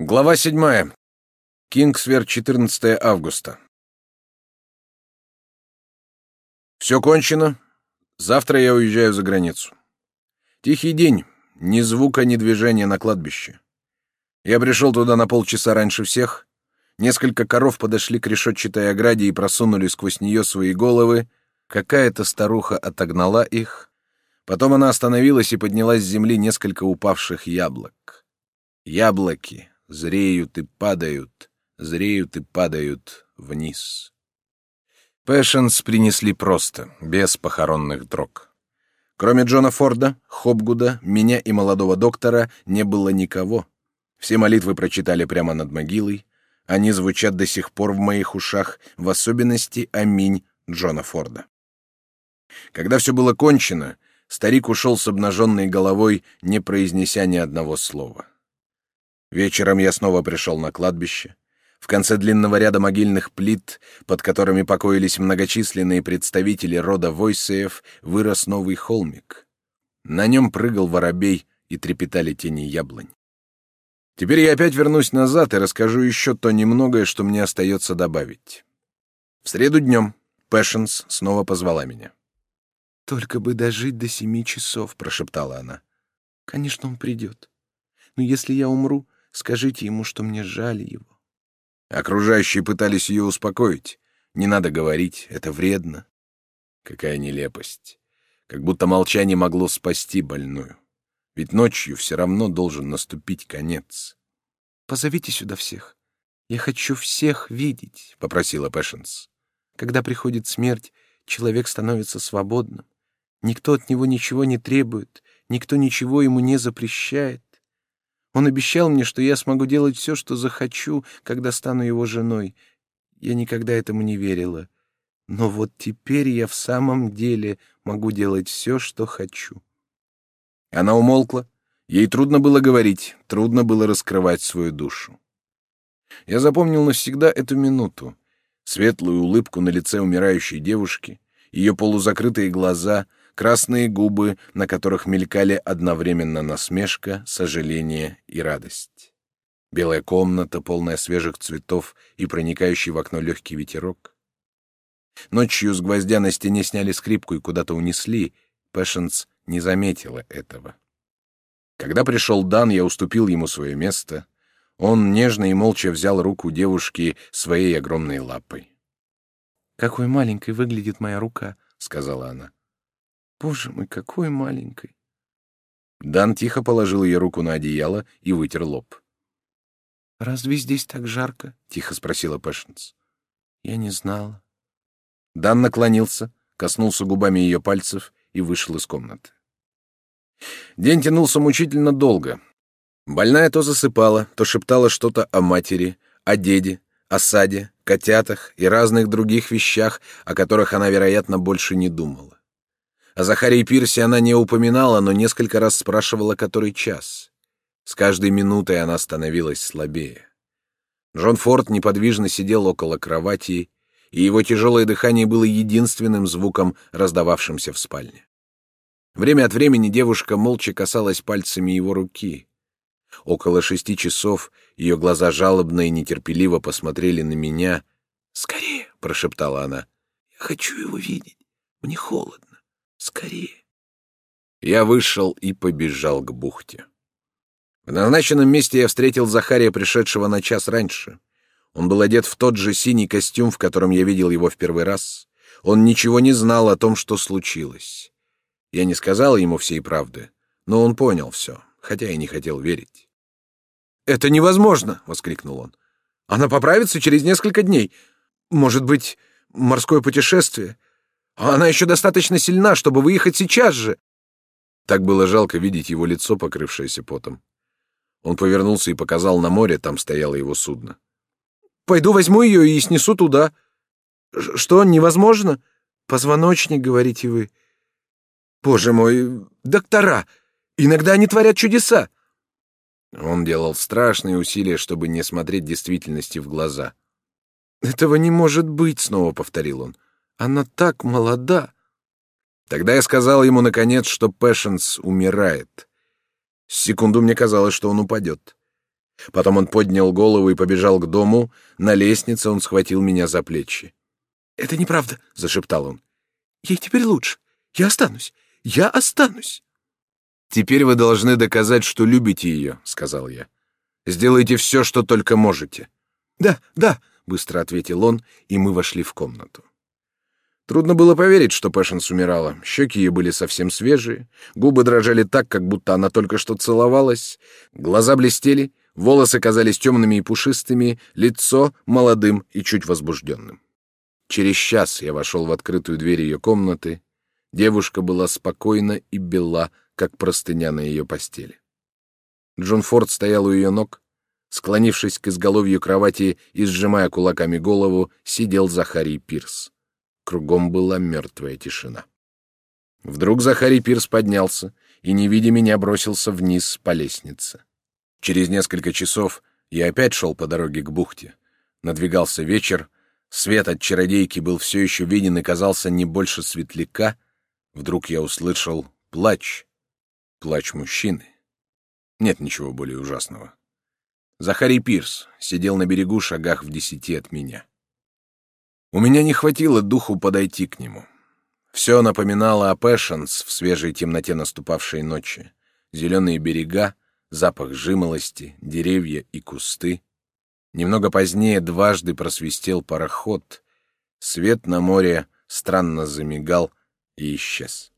Глава 7. Кингсвер, 14 августа. Все кончено. Завтра я уезжаю за границу. Тихий день. Ни звука, ни движения на кладбище. Я пришел туда на полчаса раньше всех. Несколько коров подошли к решетчатой ограде и просунули сквозь нее свои головы. Какая-то старуха отогнала их. Потом она остановилась и подняла с земли несколько упавших яблок. Яблоки, зреют и падают, зреют и падают вниз. Пэшенс принесли просто, без похоронных дрог. Кроме Джона Форда, Хопгуда, меня и молодого доктора не было никого. Все молитвы прочитали прямо над могилой. Они звучат до сих пор в моих ушах, в особенности «Аминь» Джона Форда. Когда все было кончено, старик ушел с обнаженной головой, не произнеся ни одного слова. Вечером я снова пришел на кладбище. В конце длинного ряда могильных плит, под которыми покоились многочисленные представители рода Войсеев, вырос новый холмик. На нем прыгал воробей и трепетали тени яблонь. Теперь я опять вернусь назад и расскажу еще то немногое, что мне остается добавить. В среду днем Пэшенс снова позвала меня. «Только бы дожить до семи часов», — прошептала она. «Конечно, он придет. Но если я умру, Скажите ему, что мне жаль его. Окружающие пытались ее успокоить. Не надо говорить, это вредно. Какая нелепость. Как будто молчание могло спасти больную. Ведь ночью все равно должен наступить конец. «Позовите сюда всех. Я хочу всех видеть», — попросила Пэшенс. «Когда приходит смерть, человек становится свободным. Никто от него ничего не требует, никто ничего ему не запрещает. Он обещал мне, что я смогу делать все, что захочу, когда стану его женой. Я никогда этому не верила. Но вот теперь я в самом деле могу делать все, что хочу. Она умолкла. Ей трудно было говорить, трудно было раскрывать свою душу. Я запомнил навсегда эту минуту. Светлую улыбку на лице умирающей девушки, ее полузакрытые глаза — красные губы, на которых мелькали одновременно насмешка, сожаление и радость. Белая комната, полная свежих цветов и проникающий в окно легкий ветерок. Ночью с гвоздя на стене сняли скрипку и куда-то унесли. Пэшенс не заметила этого. Когда пришел Дан, я уступил ему свое место. Он нежно и молча взял руку девушки своей огромной лапой. «Какой маленькой выглядит моя рука», — сказала она. Боже мой, какой маленькой. Дан тихо положил ее руку на одеяло и вытер лоб. «Разве здесь так жарко?» — тихо спросила Пэшенс. «Я не знала». Дан наклонился, коснулся губами ее пальцев и вышел из комнаты. День тянулся мучительно долго. Больная то засыпала, то шептала что-то о матери, о деде, о саде, котятах и разных других вещах, о которых она, вероятно, больше не думала. О Захарии Пирсе она не упоминала, но несколько раз спрашивала, который час. С каждой минутой она становилась слабее. Джон Форд неподвижно сидел около кровати, и его тяжелое дыхание было единственным звуком, раздававшимся в спальне. Время от времени девушка молча касалась пальцами его руки. Около шести часов ее глаза жалобно и нетерпеливо посмотрели на меня. «Скорее!» — прошептала она. «Я хочу его видеть. Мне холодно». Скорее. Я вышел и побежал к бухте. В назначенном месте я встретил Захария, пришедшего на час раньше. Он был одет в тот же синий костюм, в котором я видел его в первый раз. Он ничего не знал о том, что случилось. Я не сказал ему всей правды, но он понял все, хотя и не хотел верить. «Это невозможно!» — воскликнул он. «Она поправится через несколько дней. Может быть, морское путешествие. А она еще достаточно сильна, чтобы выехать сейчас же. Так было жалко видеть его лицо, покрывшееся потом. Он повернулся и показал на море, там стояло его судно. «Пойду возьму ее и снесу туда. Что, невозможно? Позвоночник, говорите вы. Боже мой, доктора! Иногда они творят чудеса!» Он делал страшные усилия, чтобы не смотреть действительности в глаза. «Этого не может быть», — снова повторил он. Она так молода. Тогда я сказал ему, наконец, что Пэшенс умирает. Секунду мне казалось, что он упадет. Потом он поднял голову и побежал к дому. На лестнице он схватил меня за плечи. «Это неправда», — зашептал он. «Ей теперь лучше. Я останусь. Я останусь». «Теперь вы должны доказать, что любите ее», — сказал я. «Сделайте все, что только можете». «Да, да», — быстро ответил он, и мы вошли в комнату. Трудно было поверить, что Пэшенс умирала. Щеки ее были совсем свежие, губы дрожали так, как будто она только что целовалась, глаза блестели, волосы казались темными и пушистыми, лицо — молодым и чуть возбужденным. Через час я вошел в открытую дверь ее комнаты. Девушка была спокойна и бела, как простыня на ее постели. Джон Форд стоял у ее ног, склонившись к изголовью кровати и сжимая кулаками голову, сидел Захарий Пирс. Кругом была мертвая тишина. Вдруг Захарий Пирс поднялся и, не видя меня, бросился вниз по лестнице. Через несколько часов я опять шел по дороге к бухте. Надвигался вечер, свет от чародейки был все еще виден и казался не больше светляка. Вдруг я услышал плач. Плач мужчины. Нет ничего более ужасного. Захарий Пирс сидел на берегу шагах в десяти от меня. У меня не хватило духу подойти к нему. Все напоминало о Пэшенс в свежей темноте наступавшей ночи. Зеленые берега, запах жимолости, деревья и кусты. Немного позднее дважды просвистел пароход. Свет на море странно замигал и исчез.